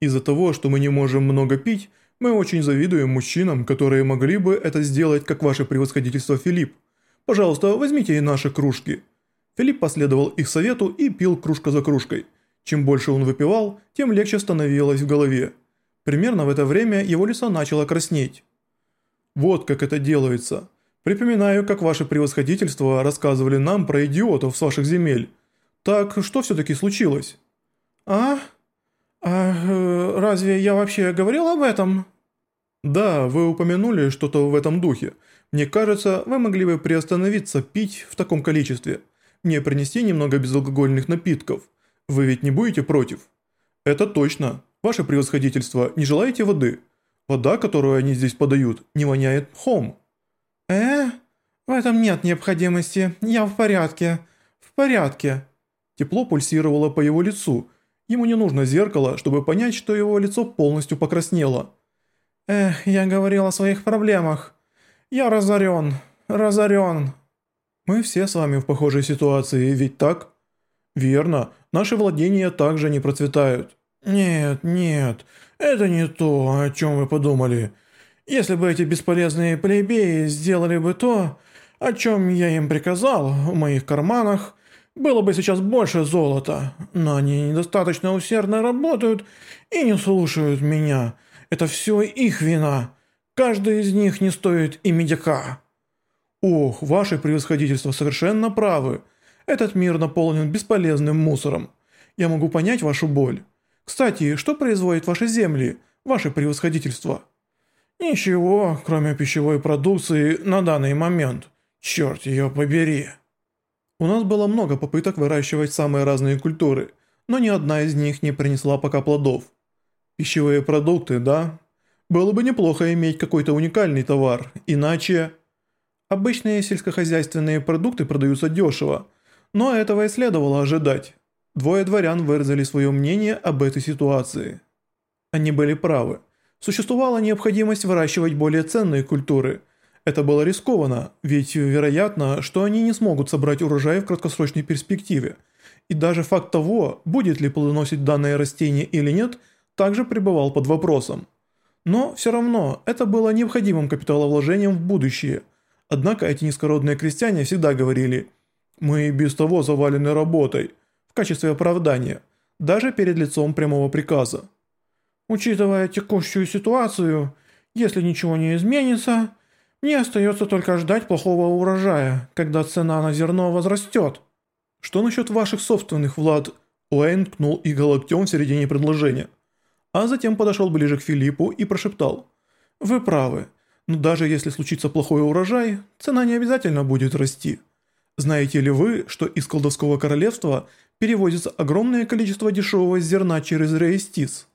Из-за того, что мы не можем много пить, мы очень завидуем мужчинам, которые могли бы это сделать, как ваше превосходительство Филипп. Пожалуйста, возьмите и наши кружки». Филипп последовал их совету и пил кружка за кружкой. Чем больше он выпивал, тем легче становилось в голове. Примерно в это время его лицо начало краснеть. «Вот как это делается. Припоминаю, как ваше превосходительство рассказывали нам про идиотов с ваших земель. Так что все-таки случилось?» «А? А разве я вообще говорил об этом?» «Да, вы упомянули что-то в этом духе. Мне кажется, вы могли бы приостановиться пить в таком количестве. Мне принести немного безалкогольных напитков. Вы ведь не будете против?» «Это точно. Ваше превосходительство, не желаете воды? Вода, которую они здесь подают, не воняет хом». «Э? В этом нет необходимости. Я в порядке. В порядке». Тепло пульсировало по его лицу. Ему не нужно зеркало, чтобы понять, что его лицо полностью покраснело. «Эх, я говорил о своих проблемах. Я разорен, разорен». «Мы все с вами в похожей ситуации, ведь так?» «Верно, наши владения также не процветают». «Нет, нет, это не то, о чем вы подумали. Если бы эти бесполезные плебеи сделали бы то, о чем я им приказал в моих карманах, было бы сейчас больше золота, но они недостаточно усердно работают и не слушают меня. Это все их вина. Каждый из них не стоит и медика». «Ох, ваше превосходительство совершенно правы. Этот мир наполнен бесполезным мусором. Я могу понять вашу боль. Кстати, что производит ваши земли, ваше превосходительство?» «Ничего, кроме пищевой продукции на данный момент. Черт ее побери!» У нас было много попыток выращивать самые разные культуры, но ни одна из них не принесла пока плодов. Пищевые продукты, да? Было бы неплохо иметь какой-то уникальный товар, иначе... Обычные сельскохозяйственные продукты продаются дешево, но этого и следовало ожидать. Двое дворян выразили свое мнение об этой ситуации. Они были правы. Существовала необходимость выращивать более ценные культуры. Это было рискованно, ведь вероятно, что они не смогут собрать урожай в краткосрочной перспективе. И даже факт того, будет ли плодоносить данное растение или нет, также пребывал под вопросом. Но все равно это было необходимым капиталовложением в будущее. Однако эти низкородные крестьяне всегда говорили «Мы без того завалены работой» качестве оправдания, даже перед лицом прямого приказа. Учитывая текущую ситуацию, если ничего не изменится, мне остается только ждать плохого урожая, когда цена на зерно возрастет. Что насчет ваших собственных влад? Уэйн ткнул иго локтем в середине предложения. А затем подошел ближе к Филиппу и прошептал. Вы правы, но даже если случится плохой урожай, цена не обязательно будет расти. Знаете ли вы, что из колдовского королевства перевозится огромное количество дешевого зерна через Рейстис?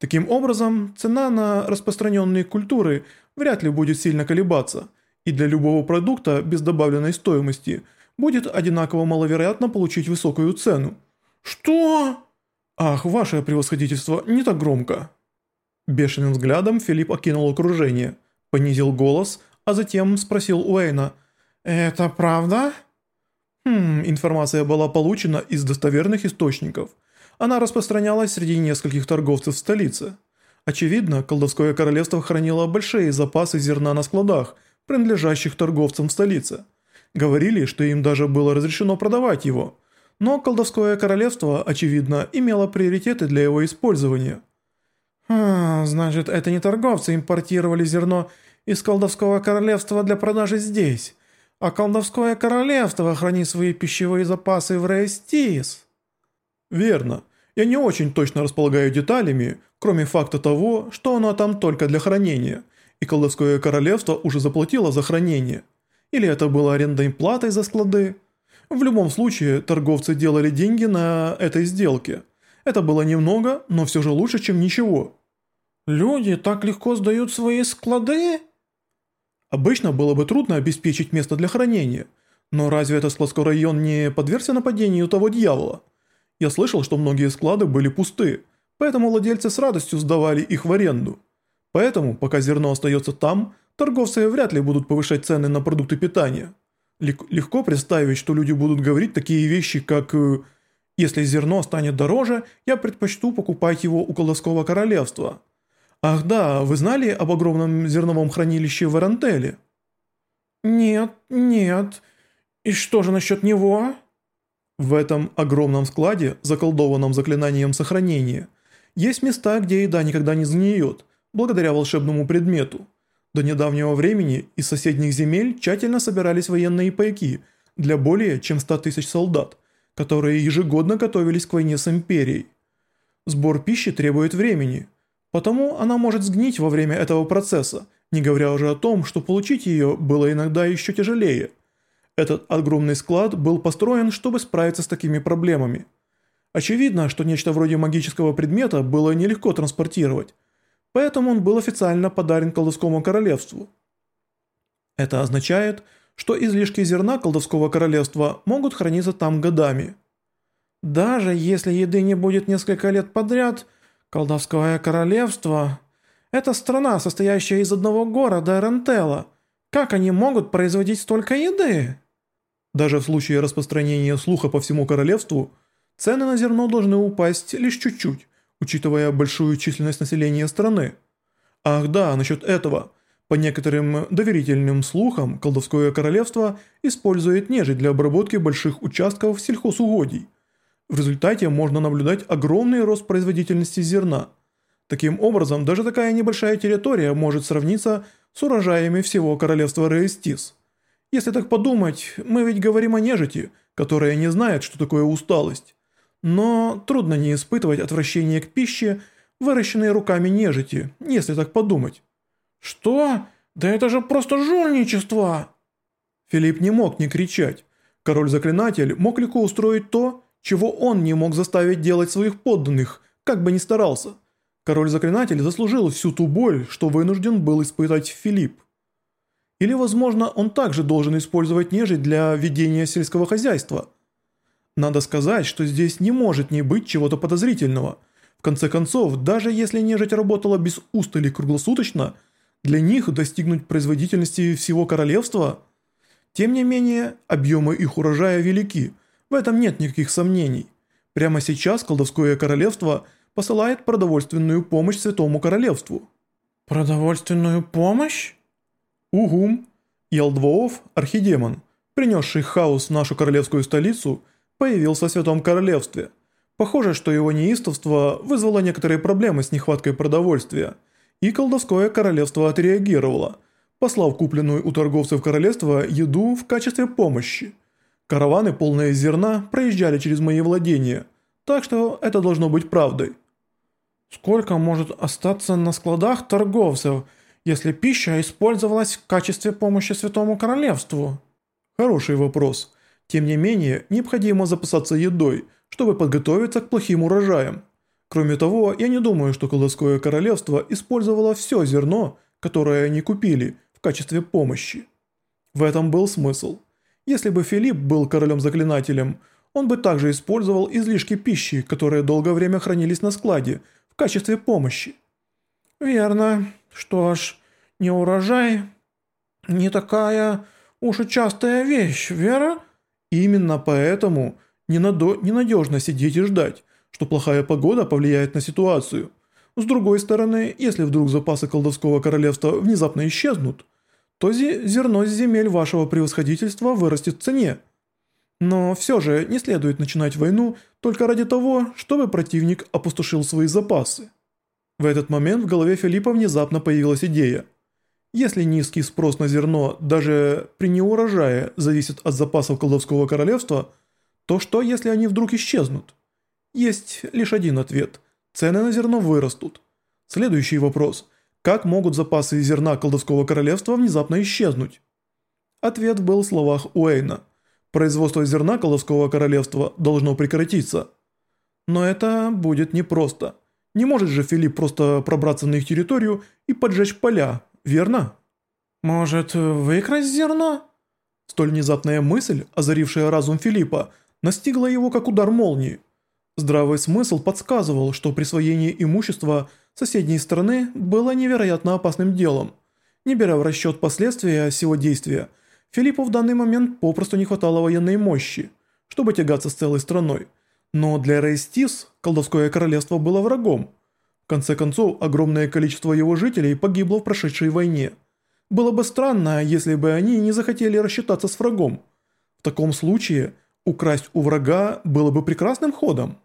Таким образом, цена на распространенные культуры вряд ли будет сильно колебаться, и для любого продукта без добавленной стоимости будет одинаково маловероятно получить высокую цену. «Что?» «Ах, ваше превосходительство, не так громко». Бешеным взглядом Филипп окинул окружение, понизил голос, а затем спросил Уэйна «Это правда?» Хм, информация была получена из достоверных источников. Она распространялась среди нескольких торговцев в столице. Очевидно, колдовское королевство хранило большие запасы зерна на складах, принадлежащих торговцам в столице. Говорили, что им даже было разрешено продавать его. Но колдовское королевство, очевидно, имело приоритеты для его использования. А, значит, это не торговцы импортировали зерно из колдовского королевства для продажи здесь а колдовское королевство хранит свои пищевые запасы в Рейстис». «Верно. Я не очень точно располагаю деталями, кроме факта того, что оно там только для хранения, и колдовское королевство уже заплатило за хранение. Или это было арендной платой за склады? В любом случае, торговцы делали деньги на этой сделке. Это было немного, но все же лучше, чем ничего». «Люди так легко сдают свои склады?» Обычно было бы трудно обеспечить место для хранения, но разве этот складской район не подвергся нападению того дьявола? Я слышал, что многие склады были пусты, поэтому владельцы с радостью сдавали их в аренду. Поэтому, пока зерно остается там, торговцы вряд ли будут повышать цены на продукты питания. Легко представить, что люди будут говорить такие вещи, как э, Если зерно станет дороже, я предпочту покупать его у колдовского королевства. Ах да, вы знали об огромном зерновом хранилище в Эрантеле? Нет, нет. И что же насчет него? В этом огромном складе, заколдованном заклинанием сохранения, есть места, где еда никогда не сгниет, благодаря волшебному предмету. До недавнего времени из соседних земель тщательно собирались военные пайки для более чем 100 тысяч солдат, которые ежегодно готовились к войне с империей. Сбор пищи требует времени, потому она может сгнить во время этого процесса, не говоря уже о том, что получить ее было иногда еще тяжелее. Этот огромный склад был построен, чтобы справиться с такими проблемами. Очевидно, что нечто вроде магического предмета было нелегко транспортировать, поэтому он был официально подарен колдовскому королевству. Это означает, что излишки зерна колдовского королевства могут храниться там годами. Даже если еды не будет несколько лет подряд, колдовское королевство – это страна, состоящая из одного города Эрентела. Как они могут производить столько еды? Даже в случае распространения слуха по всему королевству, цены на зерно должны упасть лишь чуть-чуть учитывая большую численность населения страны. Ах да, насчет этого. По некоторым доверительным слухам, колдовское королевство использует нежить для обработки больших участков сельхозугодий. В результате можно наблюдать огромный рост производительности зерна. Таким образом, даже такая небольшая территория может сравниться с урожаями всего королевства Рейстис. Если так подумать, мы ведь говорим о нежити, которая не знает, что такое усталость. Но трудно не испытывать отвращение к пище, выращенной руками нежити, если так подумать. «Что? Да это же просто жульничество!» Филипп не мог не кричать. Король-заклинатель мог легко устроить то, чего он не мог заставить делать своих подданных, как бы ни старался. Король-заклинатель заслужил всю ту боль, что вынужден был испытать Филипп. Или, возможно, он также должен использовать нежить для ведения сельского хозяйства – надо сказать, что здесь не может не быть чего-то подозрительного. В конце концов, даже если нежить работала без устали круглосуточно, для них достигнуть производительности всего королевства... Тем не менее, объемы их урожая велики, в этом нет никаких сомнений. Прямо сейчас колдовское королевство посылает продовольственную помощь Святому Королевству. «Продовольственную помощь?» Угум, Ялдвоов, архидемон, принесший хаос в нашу королевскую столицу – появился в Святом Королевстве. Похоже, что его неистовство вызвало некоторые проблемы с нехваткой продовольствия, и колдовское королевство отреагировало, послав купленную у торговцев королевства еду в качестве помощи. Караваны, полные зерна, проезжали через мои владения, так что это должно быть правдой. Сколько может остаться на складах торговцев, если пища использовалась в качестве помощи Святому Королевству? Хороший вопрос. Тем не менее, необходимо запасаться едой, чтобы подготовиться к плохим урожаям. Кроме того, я не думаю, что колдовское королевство использовало все зерно, которое они купили, в качестве помощи. В этом был смысл. Если бы Филипп был королем-заклинателем, он бы также использовал излишки пищи, которые долгое время хранились на складе, в качестве помощи. «Верно. Что ж, не урожай, не такая уж и частая вещь, вера?» Именно поэтому ненадежно сидеть и ждать, что плохая погода повлияет на ситуацию. С другой стороны, если вдруг запасы колдовского королевства внезапно исчезнут, то зерно с земель вашего превосходительства вырастет в цене. Но все же не следует начинать войну только ради того, чтобы противник опустошил свои запасы. В этот момент в голове Филиппа внезапно появилась идея – если низкий спрос на зерно даже при неурожае зависит от запасов колдовского королевства, то что, если они вдруг исчезнут? Есть лишь один ответ. Цены на зерно вырастут. Следующий вопрос. Как могут запасы зерна колдовского королевства внезапно исчезнуть? Ответ был в словах Уэйна. Производство зерна колдовского королевства должно прекратиться. Но это будет непросто. Не может же Филипп просто пробраться на их территорию и поджечь поля, верно? Может, выкрасть зерно? Столь внезапная мысль, озарившая разум Филиппа, настигла его как удар молнии. Здравый смысл подсказывал, что присвоение имущества соседней страны было невероятно опасным делом. Не беря в расчет последствия всего действия, Филиппу в данный момент попросту не хватало военной мощи, чтобы тягаться с целой страной. Но для Рейстис колдовское королевство было врагом. В конце концов, огромное количество его жителей погибло в прошедшей войне. Было бы странно, если бы они не захотели рассчитаться с врагом. В таком случае, украсть у врага было бы прекрасным ходом.